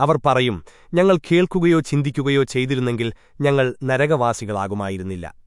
അവർ പറയും ഞങ്ങൾ കേൾക്കുകയോ ചിന്തിക്കുകയോ ചെയ്തിരുന്നെങ്കിൽ ഞങ്ങൾ നരകവാസികളാകുമായിരുന്നില്ല.